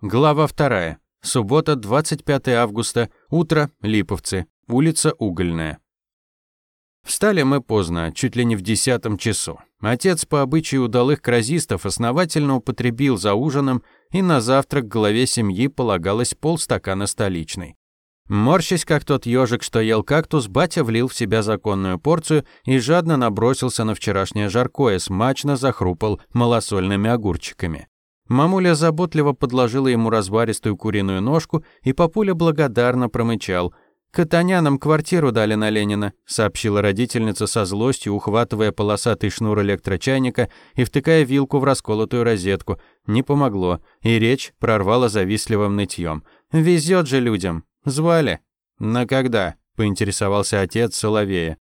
Глава вторая. Суббота, 25 августа. Утро. Липовцы. Улица Угольная. Встали мы поздно, чуть ли не в десятом часу. Отец по обычаю удалых кразистов основательно употребил за ужином, и на завтрак главе семьи полагалось полстакана столичной. Морщась, как тот ежик, что ел кактус, батя влил в себя законную порцию и жадно набросился на вчерашнее жаркое, смачно захрупал малосольными огурчиками. Мамуля заботливо подложила ему разваристую куриную ножку, и папуля благодарно промычал. «Катанянам квартиру дали на Ленина», — сообщила родительница со злостью, ухватывая полосатый шнур электрочайника и втыкая вилку в расколотую розетку. Не помогло, и речь прорвала завистливым нытьем. «Везет же людям. Звали?» «На когда?» — поинтересовался отец Соловея.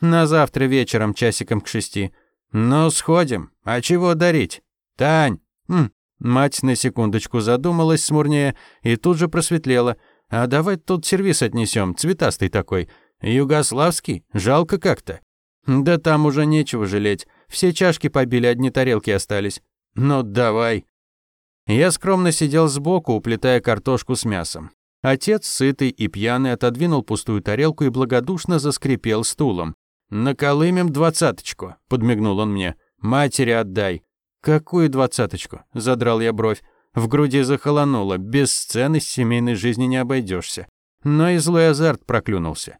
«На завтра вечером, часиком к шести». «Ну, сходим. А чего дарить?» «Тань!» «М, Мать на секундочку задумалась смурнее и тут же просветлела. «А давай тут сервис отнесем, цветастый такой. Югославский? Жалко как-то». «Да там уже нечего жалеть. Все чашки побили, одни тарелки остались». «Ну, давай». Я скромно сидел сбоку, уплетая картошку с мясом. Отец, сытый и пьяный, отодвинул пустую тарелку и благодушно заскрипел стулом. «Наколымем двадцаточку», — подмигнул он мне. «Матери отдай». «Какую двадцаточку?» – задрал я бровь. В груди захолонуло, без сцены с семейной жизни не обойдешься. Но и злой азарт проклюнулся.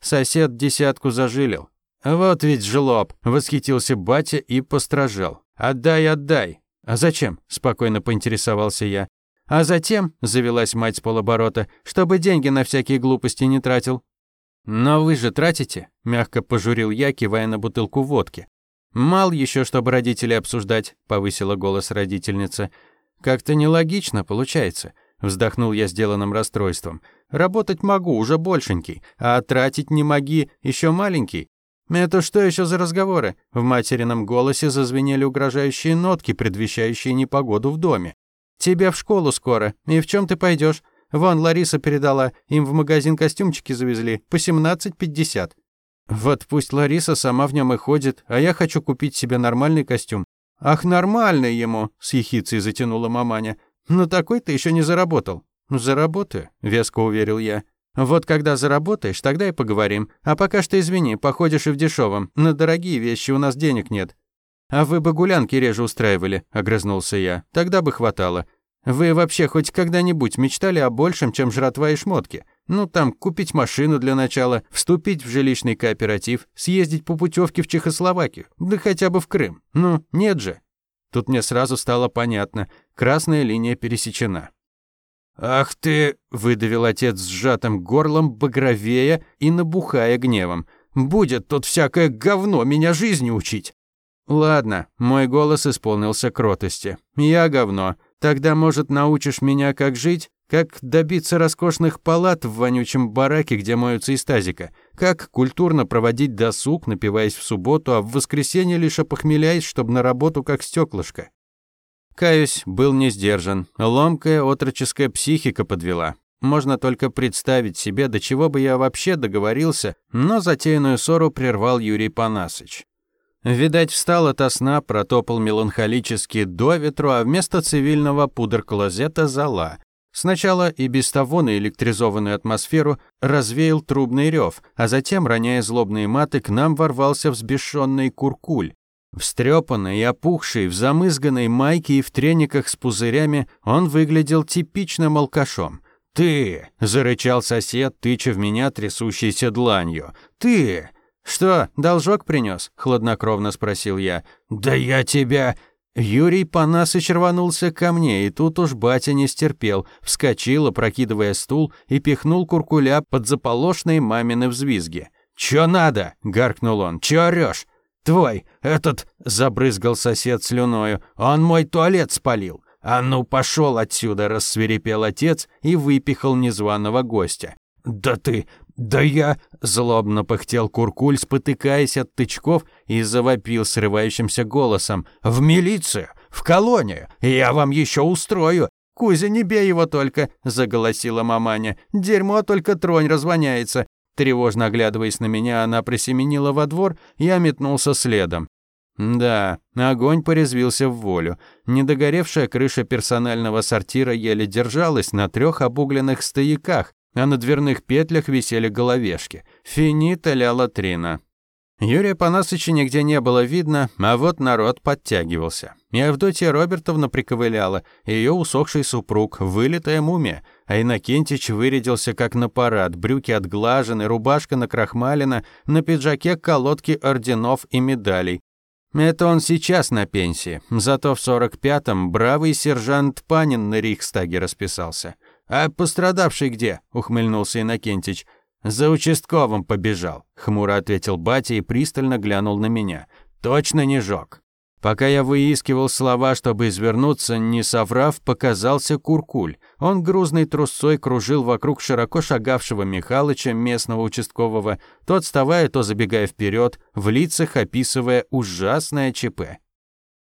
Сосед десятку зажилил. «Вот ведь жлоб!» – восхитился батя и постражал. «Отдай, отдай!» «А зачем?» – спокойно поинтересовался я. «А затем», – завелась мать с полоборота, «чтобы деньги на всякие глупости не тратил». «Но вы же тратите», – мягко пожурил я, кивая на бутылку водки. «Мал еще, чтобы родители обсуждать», — повысила голос родительница. «Как-то нелогично получается», — вздохнул я сделанным расстройством. «Работать могу, уже большенький, а тратить не моги, еще маленький». «Это что еще за разговоры?» В материном голосе зазвенели угрожающие нотки, предвещающие непогоду в доме. «Тебя в школу скоро, и в чем ты пойдешь? Вон Лариса передала, им в магазин костюмчики завезли, по 17,50. Вот пусть Лариса сама в нем и ходит, а я хочу купить себе нормальный костюм. Ах, нормальный ему, с ехицей затянула маманя. Но такой ты еще не заработал. Заработаю, веско уверил я. Вот когда заработаешь, тогда и поговорим. А пока что извини, походишь и в дешевом. На дорогие вещи у нас денег нет. А вы бы гулянки реже устраивали, огрызнулся я. Тогда бы хватало. Вы вообще хоть когда-нибудь мечтали о большем, чем жратва и шмотки? Ну, там, купить машину для начала, вступить в жилищный кооператив, съездить по путевке в Чехословакию, да хотя бы в Крым. Ну, нет же. Тут мне сразу стало понятно. Красная линия пересечена. «Ах ты!» — выдавил отец сжатым горлом, багровея и набухая гневом. «Будет тут всякое говно меня жизни учить!» «Ладно», — мой голос исполнился кротости. «Я говно. Тогда, может, научишь меня, как жить? Как добиться роскошных палат в вонючем бараке, где моются из тазика? Как культурно проводить досуг, напиваясь в субботу, а в воскресенье лишь опохмеляясь, чтобы на работу как стеклышко? Каюсь, был не сдержан. Ломкая отроческая психика подвела. Можно только представить себе, до чего бы я вообще договорился, но затеянную ссору прервал Юрий Панасыч. Видать, встал ото сна, протопал меланхолически до ветру, а вместо цивильного пудр-клозета зала. Сначала и без того на электризованную атмосферу развеял трубный рев, а затем, роняя злобные маты, к нам ворвался взбешенный куркуль. Встрепанный и опухший, в замызганной майке и в трениках с пузырями, он выглядел типичным алкашом. «Ты!» — зарычал сосед, тыча в меня трясущейся дланью. «Ты! «Что, должок принес? хладнокровно спросил я. «Да я тебя...» Юрий Панасыч рванулся ко мне, и тут уж батя не стерпел, вскочил, опрокидывая стул, и пихнул куркуля под заполошные мамины взвизги. «Чё надо?» — гаркнул он. «Чё орёшь?» «Твой, этот...» — забрызгал сосед слюною. «Он мой туалет спалил!» «А ну, пошел отсюда!» — рассверепел отец и выпихал незваного гостя. «Да ты... «Да я...» — злобно пыхтел Куркуль, спотыкаясь от тычков, и завопил срывающимся голосом. «В милицию! В колонию! Я вам еще устрою! Кузя, не бей его только!» — заголосила маманя. «Дерьмо только тронь развоняется!» Тревожно оглядываясь на меня, она присеменила во двор, я метнулся следом. Да, огонь порезвился в волю. Недогоревшая крыша персонального сортира еле держалась на трех обугленных стояках, а на дверных петлях висели головешки. Финита ля латрина. Юрия Панасыча нигде не было видно, а вот народ подтягивался. И Авдотья Робертовна приковыляла, ее усохший супруг, вылитая мумия, а Иннокентич вырядился как на парад, брюки отглажены, рубашка накрахмалена, на пиджаке колодки орденов и медалей. Это он сейчас на пенсии, зато в 45-м бравый сержант Панин на Рейхстаге расписался. «А пострадавший где?» — ухмыльнулся Иннокентич. «За участковым побежал», — хмуро ответил батя и пристально глянул на меня. «Точно не жёг». Пока я выискивал слова, чтобы извернуться, не соврав, показался Куркуль. Он грузной трусцой кружил вокруг широко шагавшего Михалыча, местного участкового, то отставая, то забегая вперед, в лицах описывая ужасное ЧП.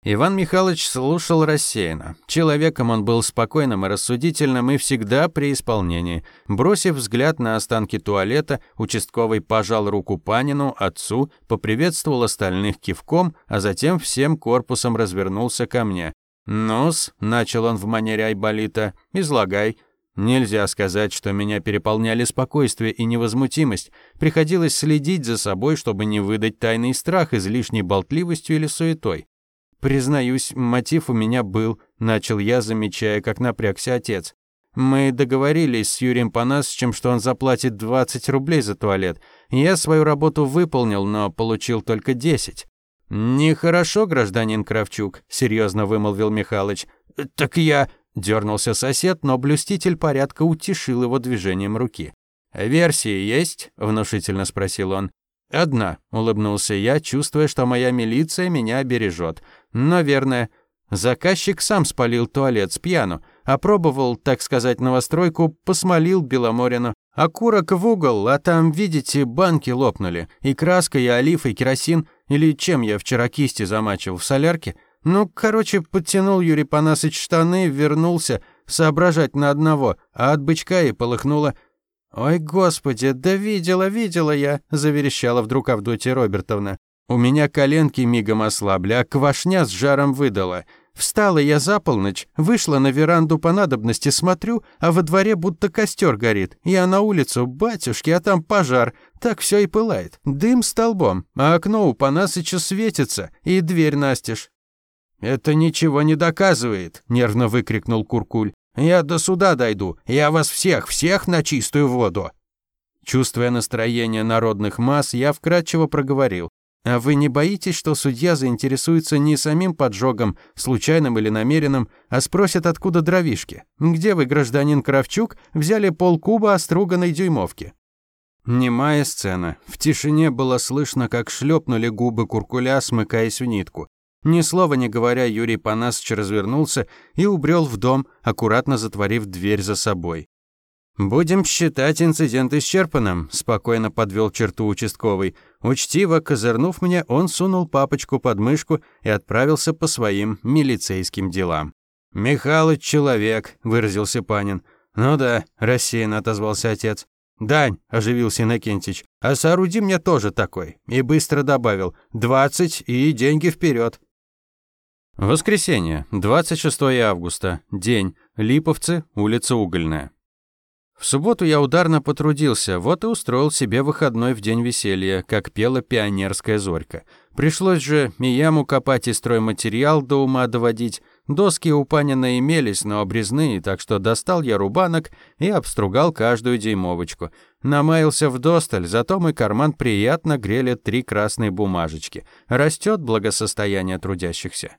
Иван Михайлович слушал рассеянно. Человеком он был спокойным и рассудительным и всегда при исполнении. Бросив взгляд на останки туалета, участковый пожал руку Панину, отцу, поприветствовал остальных кивком, а затем всем корпусом развернулся ко мне. «Ну-с», — начал он в манере Айболита, — «излагай». Нельзя сказать, что меня переполняли спокойствие и невозмутимость. Приходилось следить за собой, чтобы не выдать тайный страх излишней болтливостью или суетой. «Признаюсь, мотив у меня был», — начал я, замечая, как напрягся отец. «Мы договорились с Юрием Панасовичем, что он заплатит 20 рублей за туалет. Я свою работу выполнил, но получил только 10». «Нехорошо, гражданин Кравчук», — серьезно вымолвил Михалыч. «Так я...» — дернулся сосед, но блюститель порядка утешил его движением руки. «Версии есть?» — внушительно спросил он. «Одна», — улыбнулся я, чувствуя, что моя милиция меня бережет. «Но верно. Заказчик сам спалил туалет с пьяну, опробовал, так сказать, новостройку, посмолил Беломорину. Окурок в угол, а там, видите, банки лопнули. И краска, и олив, и керосин. Или чем я вчера кисти замачивал, в солярке? Ну, короче, подтянул Юрий Панасыч штаны, вернулся, соображать на одного, а от бычка и полыхнуло. «Ой, господи, да видела, видела я!» – заверещала вдруг Авдотья Робертовна. У меня коленки мигом ослабли, а квашня с жаром выдала. Встала я за полночь, вышла на веранду по надобности, смотрю, а во дворе будто костер горит. Я на улицу, батюшки, а там пожар. Так все и пылает. Дым столбом, а окно у Панасыча светится, и дверь настежь. «Это ничего не доказывает», — нервно выкрикнул Куркуль. Я до суда дойду. Я вас всех, всех на чистую воду. Чувствуя настроение народных масс, я вкратчиво проговорил: а вы не боитесь, что судья заинтересуется не самим поджогом, случайным или намеренным, а спросит, откуда дровишки? Где вы, гражданин Кравчук, взяли полкуба оструганной дюймовки? Немая сцена. В тишине было слышно, как шлепнули губы куркуля, смыкаясь в нитку. Ни слова не говоря, Юрий Панасыч развернулся и убрел в дом, аккуратно затворив дверь за собой. «Будем считать инцидент исчерпанным», – спокойно подвел черту участковый. Учтиво козырнув мне, он сунул папочку под мышку и отправился по своим милицейским делам. «Михалыч человек», – выразился Панин. «Ну да», – рассеянно отозвался отец. «Дань», – оживился Иннокентич, – «а сооруди мне тоже такой». И быстро добавил «двадцать и деньги вперед. Воскресенье, 26 августа. День. Липовцы, улица Угольная. В субботу я ударно потрудился, вот и устроил себе выходной в день веселья, как пела пионерская зорька. Пришлось же и яму копать, и стройматериал до ума доводить. Доски у Панина имелись, но обрезные, так что достал я рубанок и обстругал каждую дюймовочку. Намаялся вдосталь, зато мой карман приятно грели три красные бумажечки. Растет благосостояние трудящихся.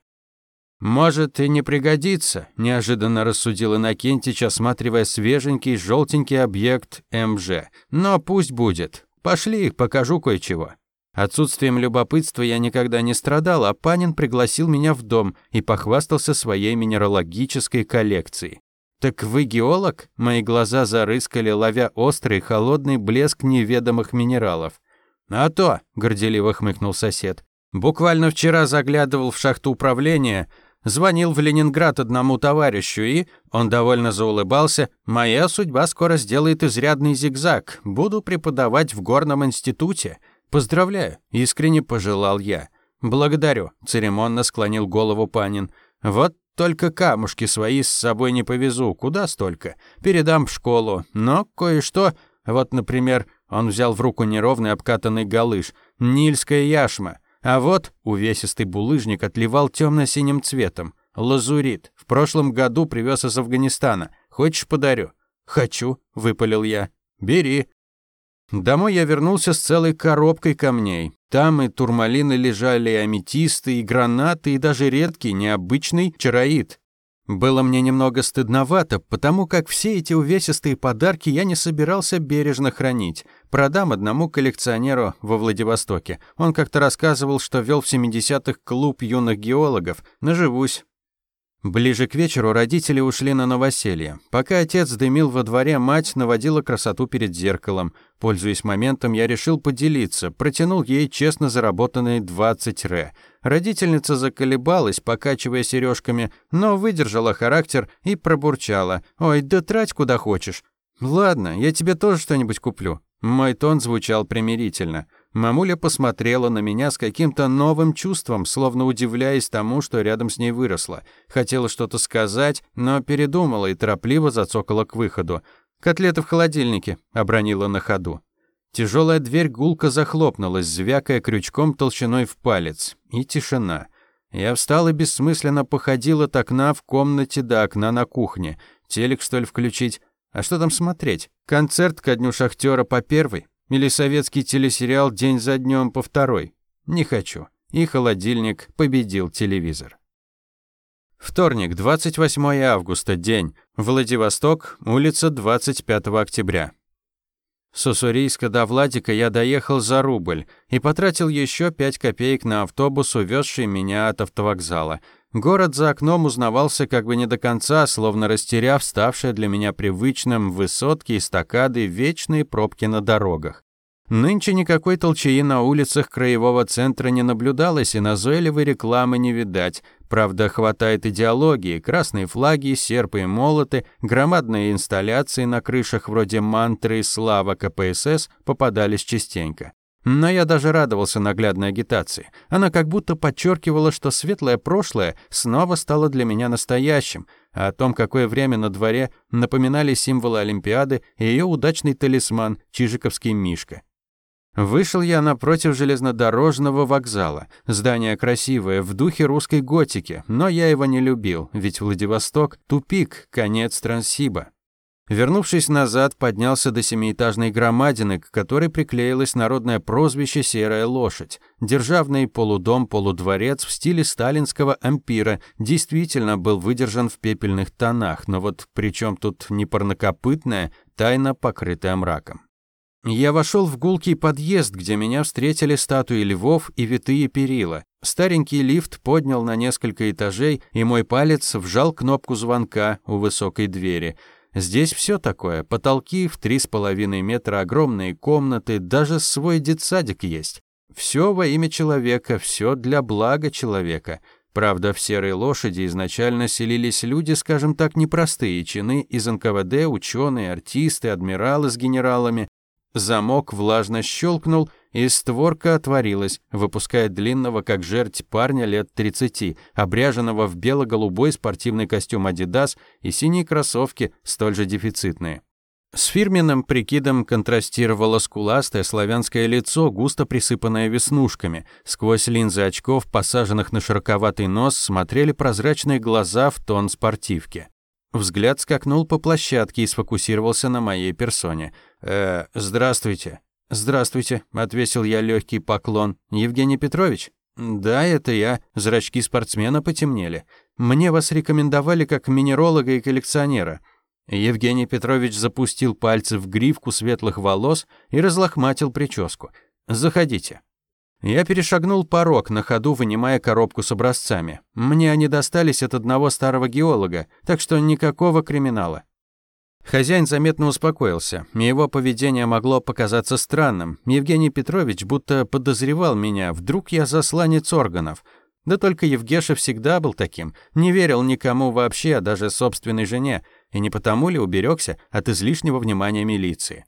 «Может, и не пригодится», – неожиданно рассудил Иннокентич, осматривая свеженький желтенький объект МЖ. «Но пусть будет. Пошли, покажу кое-чего». Отсутствием любопытства я никогда не страдал, а Панин пригласил меня в дом и похвастался своей минералогической коллекцией. «Так вы геолог?» Мои глаза зарыскали, ловя острый, холодный блеск неведомых минералов. «А то», — горделиво хмыкнул сосед, «буквально вчера заглядывал в шахту управления, Звонил в Ленинград одному товарищу и, он довольно заулыбался, «Моя судьба скоро сделает изрядный зигзаг. Буду преподавать в горном институте. Поздравляю», — искренне пожелал я. «Благодарю», — церемонно склонил голову Панин. «Вот только камушки свои с собой не повезу. Куда столько? Передам в школу. Но кое-что... Вот, например, он взял в руку неровный обкатанный галыш. Нильская яшма. А вот увесистый булыжник отливал темно-синим цветом. Лазурит. В прошлом году привез из Афганистана. Хочешь, подарю? Хочу, выпалил я. Бери. Домой я вернулся с целой коробкой камней. Там и турмалины лежали, и аметисты, и гранаты, и даже редкий, необычный чароид. Было мне немного стыдновато, потому как все эти увесистые подарки я не собирался бережно хранить. Продам одному коллекционеру во Владивостоке. Он как-то рассказывал, что вел в 70-х клуб юных геологов. Наживусь. Ближе к вечеру родители ушли на новоселье. Пока отец дымил во дворе, мать наводила красоту перед зеркалом. Пользуясь моментом, я решил поделиться, протянул ей честно заработанные 20 ре. Родительница заколебалась, покачивая сережками, но выдержала характер и пробурчала. «Ой, да трать куда хочешь». «Ладно, я тебе тоже что-нибудь куплю». Мой тон звучал примирительно. Мамуля посмотрела на меня с каким-то новым чувством, словно удивляясь тому, что рядом с ней выросла. Хотела что-то сказать, но передумала и торопливо зацокала к выходу. «Котлеты в холодильнике», — обронила на ходу. Тяжелая дверь гулко захлопнулась, звякая крючком толщиной в палец. И тишина. Я встал и бессмысленно походил от окна в комнате до окна на кухне. Телек, что ли, включить? А что там смотреть? Концерт ко дню шахтера по первой? Или телесериал день за днем по второй. Не хочу. И холодильник победил телевизор. Вторник, 28 августа, день. Владивосток, улица 25 октября. С Уссурийска до Владика я доехал за рубль и потратил еще пять копеек на автобус, увезший меня от автовокзала. Город за окном узнавался как бы не до конца, словно растеряв ставшее для меня привычным высотки, эстакады, вечные пробки на дорогах. Нынче никакой толчаи на улицах краевого центра не наблюдалось, и назойливой рекламы не видать. Правда, хватает идеологии, красные флаги, серпы и молоты, громадные инсталляции на крышах вроде мантры слава КПСС попадались частенько. Но я даже радовался наглядной агитации. Она как будто подчеркивала, что светлое прошлое снова стало для меня настоящим, а о том, какое время на дворе, напоминали символы Олимпиады и ее удачный талисман Чижиковский Мишка. Вышел я напротив железнодорожного вокзала. Здание красивое, в духе русской готики, но я его не любил, ведь Владивосток — тупик, конец Транссиба. Вернувшись назад, поднялся до семиэтажной громадины, к которой приклеилось народное прозвище «Серая лошадь». Державный полудом-полудворец в стиле сталинского ампира действительно был выдержан в пепельных тонах, но вот при чем тут не парнокопытная, тайно покрытая мраком. Я вошел в гулкий подъезд, где меня встретили статуи львов и витые перила. Старенький лифт поднял на несколько этажей, и мой палец вжал кнопку звонка у высокой двери – Здесь все такое. Потолки в три с половиной метра, огромные комнаты, даже свой детсадик есть. Все во имя человека, все для блага человека. Правда, в серой лошади изначально селились люди, скажем так, непростые чины из НКВД, ученые, артисты, адмиралы с генералами. Замок влажно щелкнул, и створка отворилась, выпуская длинного, как жерть парня лет 30, обряженного в бело-голубой спортивный костюм «Адидас» и синие кроссовки, столь же дефицитные. С фирменным прикидом контрастировало скуластое славянское лицо, густо присыпанное веснушками. Сквозь линзы очков, посаженных на широковатый нос, смотрели прозрачные глаза в тон спортивки. Взгляд скакнул по площадке и сфокусировался на моей персоне. «Э, здравствуйте». «Здравствуйте», — отвесил я легкий поклон. «Евгений Петрович?» «Да, это я». Зрачки спортсмена потемнели. «Мне вас рекомендовали как минеролога и коллекционера». Евгений Петрович запустил пальцы в гривку светлых волос и разлохматил прическу. «Заходите». Я перешагнул порог, на ходу вынимая коробку с образцами. Мне они достались от одного старого геолога, так что никакого криминала. Хозяин заметно успокоился. Его поведение могло показаться странным. Евгений Петрович будто подозревал меня, вдруг я засланец органов. Да только Евгеша всегда был таким, не верил никому вообще, даже собственной жене, и не потому ли уберегся от излишнего внимания милиции.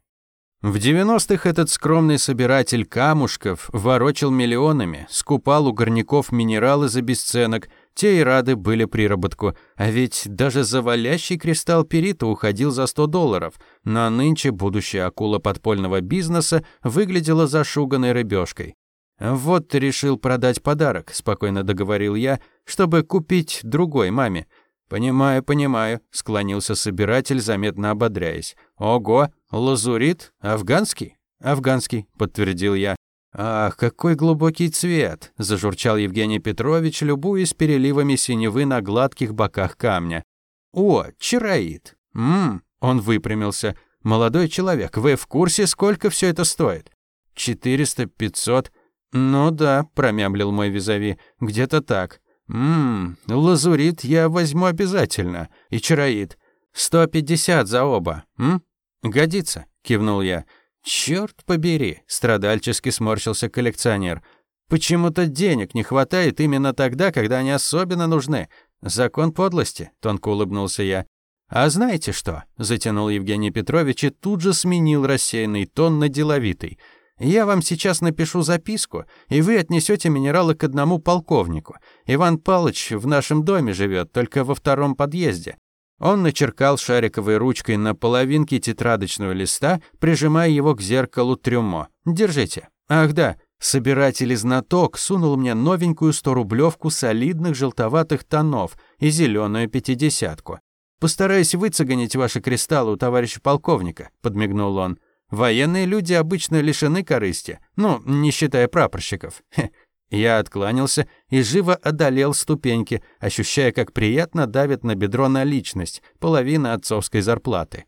В 90-х этот скромный собиратель камушков ворочил миллионами, скупал у горняков минералы за бесценок, те и рады были приработку, а ведь даже завалящий кристалл перита уходил за 100 долларов, но нынче будущая акула подпольного бизнеса выглядела зашуганной рыбешкой. «Вот решил продать подарок», — спокойно договорил я, «чтобы купить другой маме». «Понимаю, понимаю», — склонился собиратель, заметно ободряясь. «Ого, лазурит? Афганский?» «Афганский», — подтвердил я. «Ах, какой глубокий цвет!» – зажурчал Евгений Петрович, любуясь переливами синевы на гладких боках камня. «О, чароид!» «Ммм!» – он выпрямился. «Молодой человек, вы в курсе, сколько все это стоит?» «Четыреста, пятьсот...» «Ну да», – промямлил мой визави, – «где-то так». «Ммм, лазурит я возьму обязательно. И чароид. Сто пятьдесят за оба. М? Годится», – кивнул я. «Чёрт побери!» – страдальчески сморщился коллекционер. «Почему-то денег не хватает именно тогда, когда они особенно нужны. Закон подлости», – тонко улыбнулся я. «А знаете что?» – затянул Евгений Петрович и тут же сменил рассеянный тон на деловитый. «Я вам сейчас напишу записку, и вы отнесете минералы к одному полковнику. Иван Палыч в нашем доме живет, только во втором подъезде. Он начеркал шариковой ручкой на половинке тетрадочного листа, прижимая его к зеркалу трюмо. «Держите». «Ах да, собиратель и знаток сунул мне новенькую 100-рублевку солидных желтоватых тонов и зеленую пятидесятку. «Постараюсь выцегонить ваши кристаллы у товарища полковника», — подмигнул он. «Военные люди обычно лишены корысти, ну, не считая прапорщиков. Хе, я откланялся и живо одолел ступеньки, ощущая, как приятно давит на бедро наличность, половина отцовской зарплаты.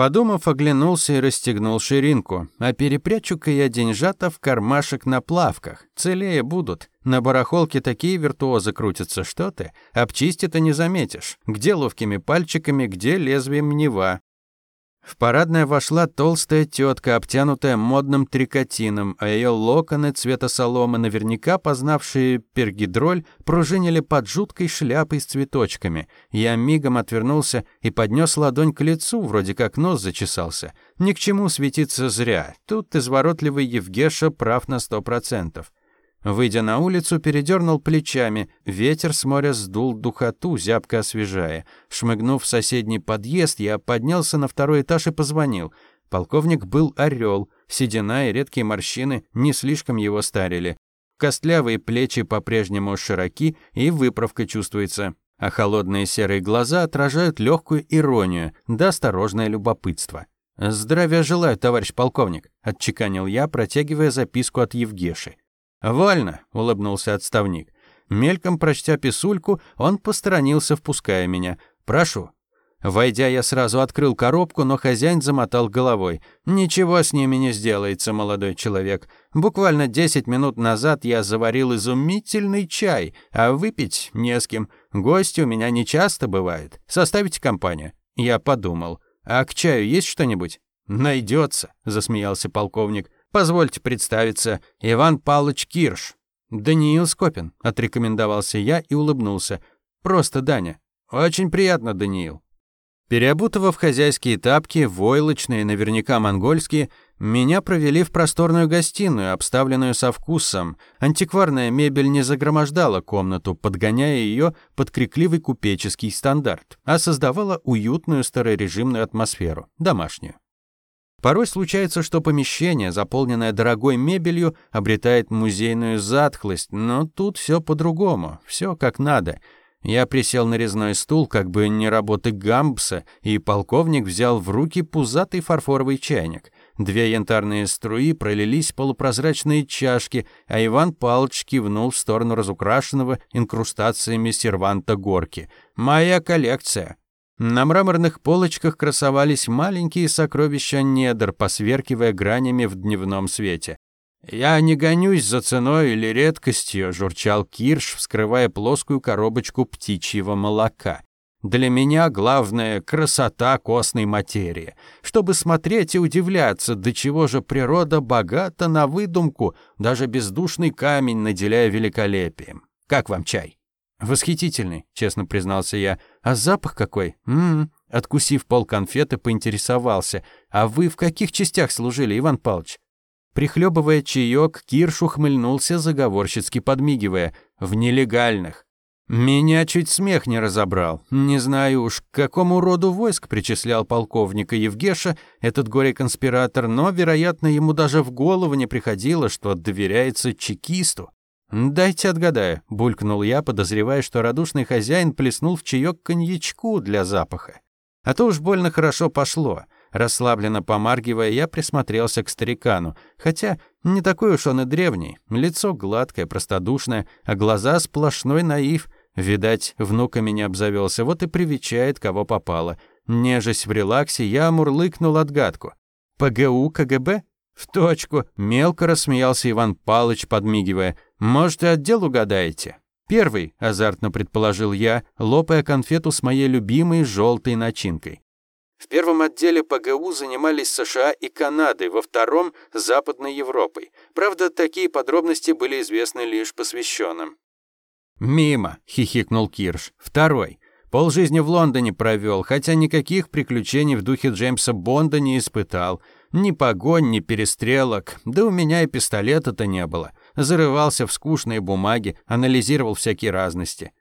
Подумав, оглянулся и расстегнул ширинку, а перепрячу-ка я деньжата в кармашек на плавках. Целее будут. На барахолке такие виртуозы крутятся, что ты. Обчисти-то не заметишь. Где ловкими пальчиками, где лезвием нева. В парадное вошла толстая тетка, обтянутая модным трикотином, а ее локоны цвета соломы, наверняка познавшие пергидроль, пружинили под жуткой шляпой с цветочками. Я мигом отвернулся и поднес ладонь к лицу, вроде как нос зачесался. Ни к чему светиться зря. Тут изворотливый Евгеша прав на сто процентов. Выйдя на улицу, передернул плечами. Ветер с моря сдул духоту, зябко освежая. Шмыгнув в соседний подъезд, я поднялся на второй этаж и позвонил. Полковник был орел. Седина и редкие морщины не слишком его старили. Костлявые плечи по-прежнему широки, и выправка чувствуется. А холодные серые глаза отражают легкую иронию, да осторожное любопытство. «Здравия желаю, товарищ полковник», — отчеканил я, протягивая записку от Евгеши. «Вольно», — улыбнулся отставник. Мельком прочтя писульку, он посторонился, впуская меня. «Прошу». Войдя, я сразу открыл коробку, но хозяин замотал головой. «Ничего с ними не сделается, молодой человек. Буквально десять минут назад я заварил изумительный чай, а выпить не с кем. Гости у меня не часто бывают. Составите компанию?» Я подумал. «А к чаю есть что-нибудь?» «Найдется», — засмеялся полковник. Позвольте представиться, Иван Павлович Кирш. Даниил Скопин, отрекомендовался я и улыбнулся. Просто Даня. Очень приятно, Даниил. Переобутывав хозяйские тапки, войлочные, наверняка монгольские, меня провели в просторную гостиную, обставленную со вкусом. Антикварная мебель не загромождала комнату, подгоняя ее под крикливый купеческий стандарт, а создавала уютную старорежимную атмосферу, домашнюю. Порой случается, что помещение, заполненное дорогой мебелью, обретает музейную затхлость, но тут все по-другому, все как надо. Я присел на резной стул, как бы не работы Гамбса, и полковник взял в руки пузатый фарфоровый чайник. Две янтарные струи пролились в полупрозрачные чашки, а Иван Павлович кивнул в сторону разукрашенного инкрустациями серванта горки. «Моя коллекция!» На мраморных полочках красовались маленькие сокровища недр, посверкивая гранями в дневном свете. «Я не гонюсь за ценой или редкостью», — журчал Кирш, вскрывая плоскую коробочку птичьего молока. «Для меня главное — красота костной материи. Чтобы смотреть и удивляться, до чего же природа богата на выдумку, даже бездушный камень наделяя великолепием. Как вам чай?» «Восхитительный», — честно признался я. «А запах какой? М -м -м. Откусив пол конфеты, поинтересовался. «А вы в каких частях служили, Иван Павлович?» Прихлебывая чаек, Кирш ухмыльнулся, заговорщицки подмигивая. «В нелегальных». Меня чуть смех не разобрал. Не знаю уж, к какому роду войск причислял полковника Евгеша этот горе-конспиратор, но, вероятно, ему даже в голову не приходило, что доверяется чекисту. «Дайте отгадаю», — булькнул я, подозревая, что радушный хозяин плеснул в чаек коньячку для запаха. А то уж больно хорошо пошло. Расслабленно помаргивая, я присмотрелся к старикану. Хотя не такой уж он и древний. Лицо гладкое, простодушное, а глаза сплошной наив. Видать, внуками не обзавелся, вот и привечает, кого попало. Нежесть в релаксе, я мурлыкнул отгадку. «ПГУ КГБ?» «В точку!» — мелко рассмеялся Иван Палыч, подмигивая. «Может, и отдел угадаете?» «Первый», — азартно предположил я, лопая конфету с моей любимой желтой начинкой. В первом отделе ПГУ занимались США и Канадой, во втором – Западной Европой. Правда, такие подробности были известны лишь посвященным. «Мимо», — хихикнул Кирш. «Второй. Полжизни в Лондоне провел, хотя никаких приключений в духе Джеймса Бонда не испытал. Ни погонь, ни перестрелок. Да у меня и пистолета-то не было. Зарывался в скучные бумаги, анализировал всякие разности.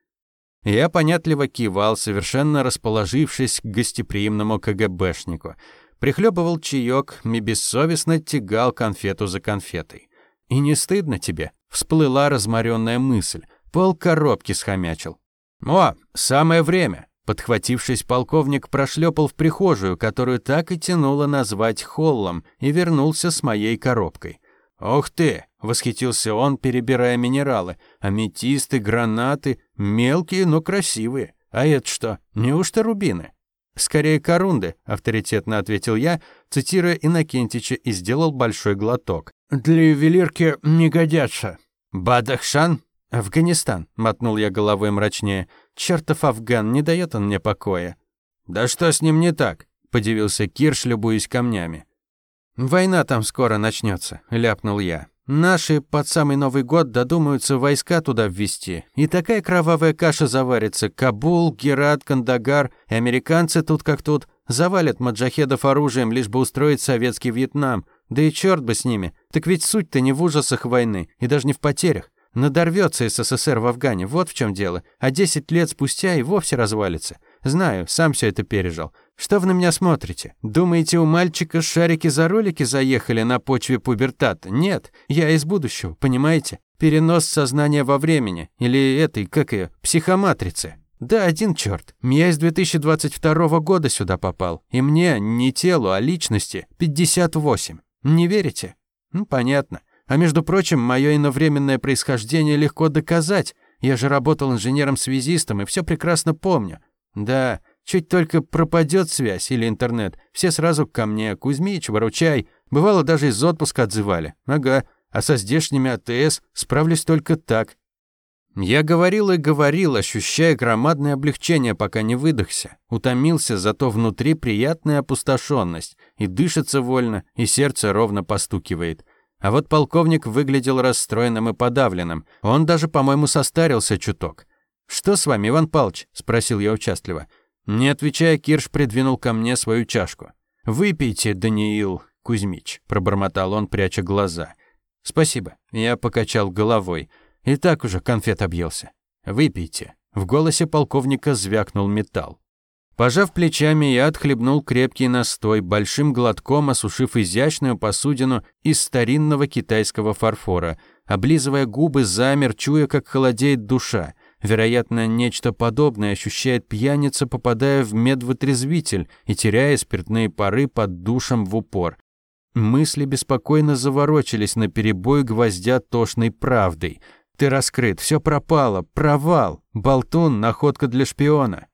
Я понятливо кивал, совершенно расположившись к гостеприимному КГБшнику. Прихлебывал чаек и бессовестно тягал конфету за конфетой. «И не стыдно тебе?» — всплыла разморенная мысль. Пол коробки схомячил. «О, самое время!» Подхватившись, полковник прошлепал в прихожую, которую так и тянуло назвать холлом, и вернулся с моей коробкой. «Ох ты!» — восхитился он, перебирая минералы. «Аметисты, гранаты, мелкие, но красивые. А это что, неужто рубины?» «Скорее корунды», — авторитетно ответил я, цитируя Иннокентича, и сделал большой глоток. «Для ювелирки не годятся». «Бадахшан?» «Афганистан», — мотнул я головой мрачнее. «Чертов Афган, не дает он мне покоя». «Да что с ним не так?» — подивился Кирш, любуясь камнями. «Война там скоро начнется», — ляпнул я. «Наши под самый Новый год додумаются войска туда ввести, и такая кровавая каша заварится. Кабул, Герат, Кандагар, и американцы тут как тут завалят маджахедов оружием, лишь бы устроить советский Вьетнам. Да и черт бы с ними. Так ведь суть-то не в ужасах войны, и даже не в потерях. Надорвется СССР в Афгане, вот в чем дело. А 10 лет спустя и вовсе развалится. Знаю, сам все это пережил. Что вы на меня смотрите? Думаете, у мальчика шарики за ролики заехали на почве пубертата? Нет, я из будущего, понимаете? Перенос сознания во времени. Или этой, как ее, психоматрицы. Да, один черт. Я из 2022 года сюда попал. И мне не телу, а личности 58. Не верите? Ну, понятно. А между прочим, мое иновременное происхождение легко доказать. Я же работал инженером-связистом и все прекрасно помню. Да, Чуть только пропадет связь или интернет, все сразу ко мне. Кузьмич, выручай. Бывало, даже из отпуска отзывали. Ага, а со здешними АТС справлюсь только так. Я говорил и говорил, ощущая громадное облегчение, пока не выдохся. Утомился, зато внутри приятная опустошенность. И дышится вольно, и сердце ровно постукивает. А вот полковник выглядел расстроенным и подавленным. Он даже, по-моему, состарился чуток. «Что с вами, Иван Павлович?» – спросил я участливо. Не отвечая, Кирш придвинул ко мне свою чашку. «Выпейте, Даниил Кузьмич», — пробормотал он, пряча глаза. «Спасибо». Я покачал головой. И так уже конфет объелся. «Выпейте». В голосе полковника звякнул металл. Пожав плечами, я отхлебнул крепкий настой, большим глотком осушив изящную посудину из старинного китайского фарфора. Облизывая губы, замер, чуя, как холодеет душа. Вероятно, нечто подобное ощущает пьяница, попадая в медвотрезвитель и теряя спиртные пары под душем в упор. Мысли беспокойно заворочились на перебой гвоздя тошной правдой. Ты раскрыт, все пропало, провал, болтун, находка для шпиона.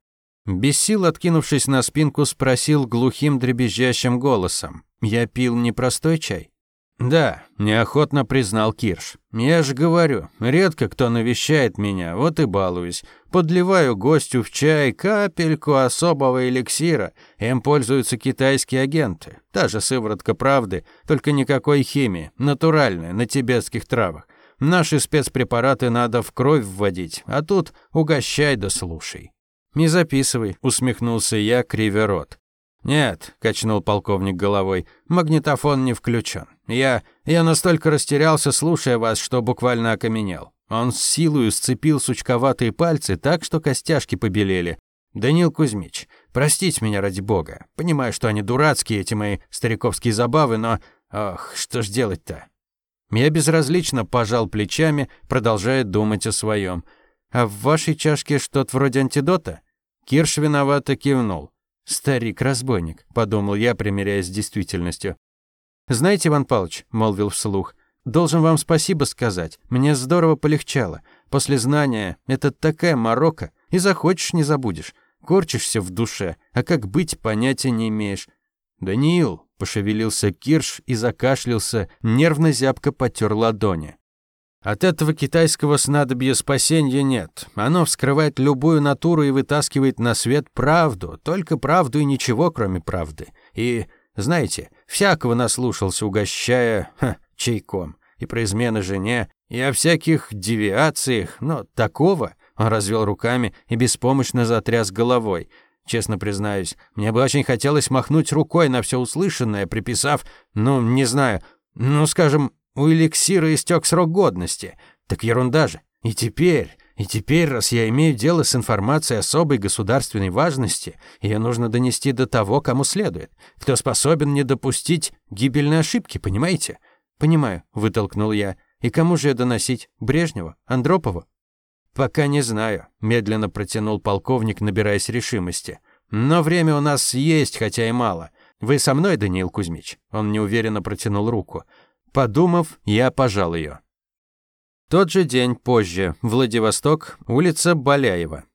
Без сил откинувшись на спинку, спросил глухим дребезжащим голосом. Я пил непростой чай? «Да», – неохотно признал Кирш. «Я же говорю, редко кто навещает меня, вот и балуюсь. Подливаю гостю в чай капельку особого эликсира. Им пользуются китайские агенты. Та же сыворотка правды, только никакой химии, натуральная, на тибетских травах. Наши спецпрепараты надо в кровь вводить, а тут угощай да слушай». «Не записывай», — усмехнулся я, кривя рот. «Нет», — качнул полковник головой, — «магнитофон не включен. Я... я настолько растерялся, слушая вас, что буквально окаменел. Он с силой сцепил сучковатые пальцы так, что костяшки побелели. «Данил Кузьмич, простите меня ради бога. Понимаю, что они дурацкие, эти мои стариковские забавы, но... Ох, что ж делать-то?» Я безразлично пожал плечами, продолжая думать о своем. «А в вашей чашке что-то вроде антидота?» Кирш виновато кивнул. «Старик-разбойник», — подумал я, примиряясь с действительностью. «Знаете, Иван Павлович», — молвил вслух, — «должен вам спасибо сказать. Мне здорово полегчало. После знания это такая морока, и захочешь не забудешь. Корчишься в душе, а как быть, понятия не имеешь. «Даниил», — пошевелился Кирш и закашлялся, нервно-зябко потер ладони. От этого китайского снадобья спасения нет. Оно вскрывает любую натуру и вытаскивает на свет правду, только правду и ничего, кроме правды. И, знаете, всякого наслушался, угощая ха, чайком. И про измены жене, и о всяких девиациях, но такого... Он развел руками и беспомощно затряс головой. Честно признаюсь, мне бы очень хотелось махнуть рукой на все услышанное, приписав, ну, не знаю, ну, скажем, у эликсира истек срок годности. Так ерунда же. И теперь, и теперь, раз я имею дело с информацией особой государственной важности, ее нужно донести до того, кому следует, кто способен не допустить гибельной ошибки, понимаете? Понимаю, вытолкнул я. И кому же ее доносить? Брежневу? Андропову? «Пока не знаю», — медленно протянул полковник, набираясь решимости. «Но время у нас есть, хотя и мало. Вы со мной, Даниил Кузьмич?» Он неуверенно протянул руку. Подумав, я пожал ее. Тот же день позже, Владивосток, улица Баляева.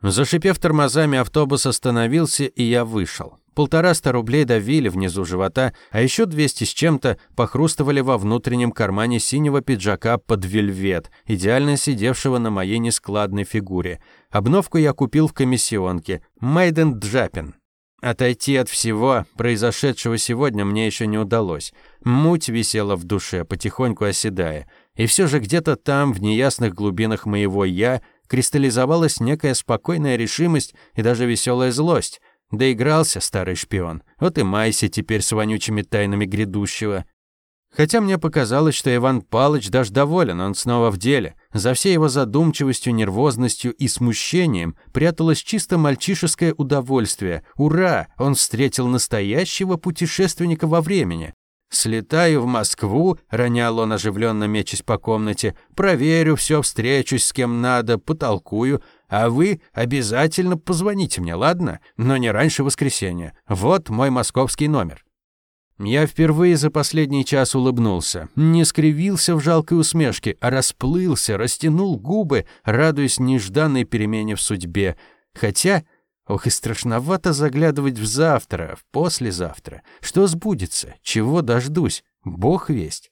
Зашипев тормозами, автобус остановился, и я вышел. Полтораста рублей давили внизу живота, а еще двести с чем-то похрустывали во внутреннем кармане синего пиджака под вельвет, идеально сидевшего на моей нескладной фигуре. Обновку я купил в комиссионке. Майден Джапин. Отойти от всего произошедшего сегодня мне еще не удалось. Муть висела в душе, потихоньку оседая. И все же где-то там, в неясных глубинах моего «я», кристаллизовалась некая спокойная решимость и даже веселая злость. Доигрался старый шпион. Вот и майся теперь с вонючими тайнами грядущего. Хотя мне показалось, что Иван Палыч даже доволен, он снова в деле. За всей его задумчивостью, нервозностью и смущением пряталось чисто мальчишеское удовольствие. Ура! Он встретил настоящего путешественника во времени. «Слетаю в Москву», — ронял он, оживленно мечась по комнате, «проверю все, встречусь с кем надо, потолкую, а вы обязательно позвоните мне, ладно? Но не раньше воскресенья. Вот мой московский номер». Я впервые за последний час улыбнулся, не скривился в жалкой усмешке, а расплылся, растянул губы, радуясь нежданной перемене в судьбе. Хотя, ох и страшновато заглядывать в завтра, в послезавтра. Что сбудется? Чего дождусь? Бог весть.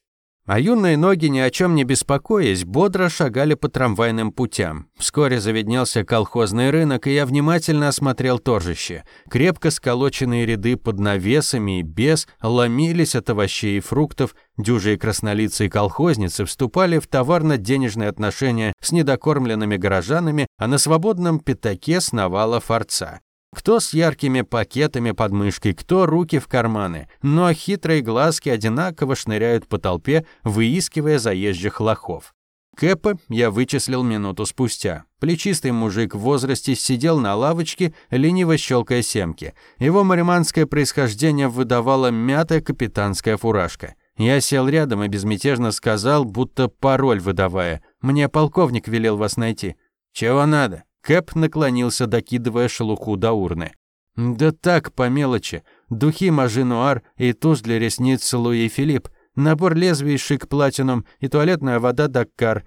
А юные ноги, ни о чем не беспокоясь, бодро шагали по трамвайным путям. Вскоре заведнелся колхозный рынок, и я внимательно осмотрел торжище. Крепко сколоченные ряды под навесами и без ломились от овощей и фруктов, дюжие краснолицые колхозницы вступали в товарно-денежные отношения с недокормленными горожанами, а на свободном пятаке сновала форца. Кто с яркими пакетами под мышкой, кто руки в карманы, но хитрые глазки одинаково шныряют по толпе, выискивая заезжих лохов. Кэпа я вычислил минуту спустя. Плечистый мужик в возрасте сидел на лавочке, лениво щелкая семки. Его мариманское происхождение выдавала мятая капитанская фуражка. Я сел рядом и безмятежно сказал, будто пароль выдавая. «Мне полковник велел вас найти». «Чего надо?» Кэп наклонился, докидывая шелуху до урны. «Да так, по мелочи. Духи Мажинуар и тушь для ресниц Луи Филипп, набор лезвий шик платинум и туалетная вода Даккар».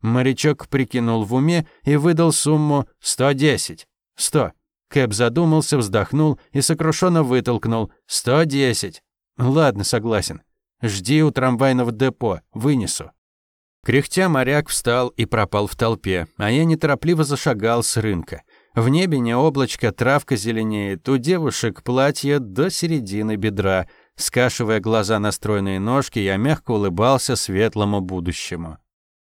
Морячок прикинул в уме и выдал сумму «сто десять». «Сто». Кэп задумался, вздохнул и сокрушенно вытолкнул «сто десять». «Ладно, согласен. Жди у трамвайного депо, вынесу». Кряхтя моряк встал и пропал в толпе, а я неторопливо зашагал с рынка. В небе не облачко, травка зеленеет, у девушек платье до середины бедра. Скашивая глаза на стройные ножки, я мягко улыбался светлому будущему.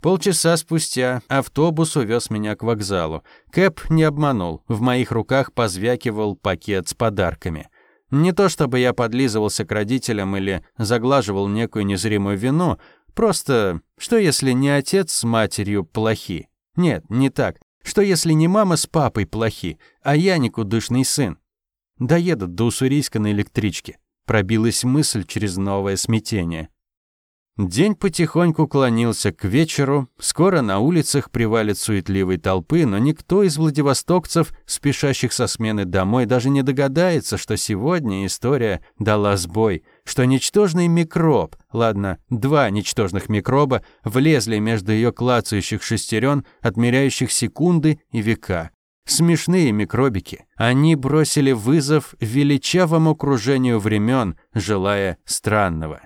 Полчаса спустя автобус увез меня к вокзалу. Кэп не обманул, в моих руках позвякивал пакет с подарками. Не то чтобы я подлизывался к родителям или заглаживал некую незримую вину, просто что если не отец с матерью плохи? Нет, не так. Что если не мама с папой плохи, а я никудышный сын? Доедут до Уссурийска на электричке. Пробилась мысль через новое смятение. День потихоньку клонился к вечеру, скоро на улицах привалит суетливой толпы, но никто из владивостокцев, спешащих со смены домой, даже не догадается, что сегодня история дала сбой, что ничтожный микроб, ладно, два ничтожных микроба, влезли между ее клацающих шестерен, отмеряющих секунды и века. Смешные микробики. Они бросили вызов величавому кружению времен, желая странного.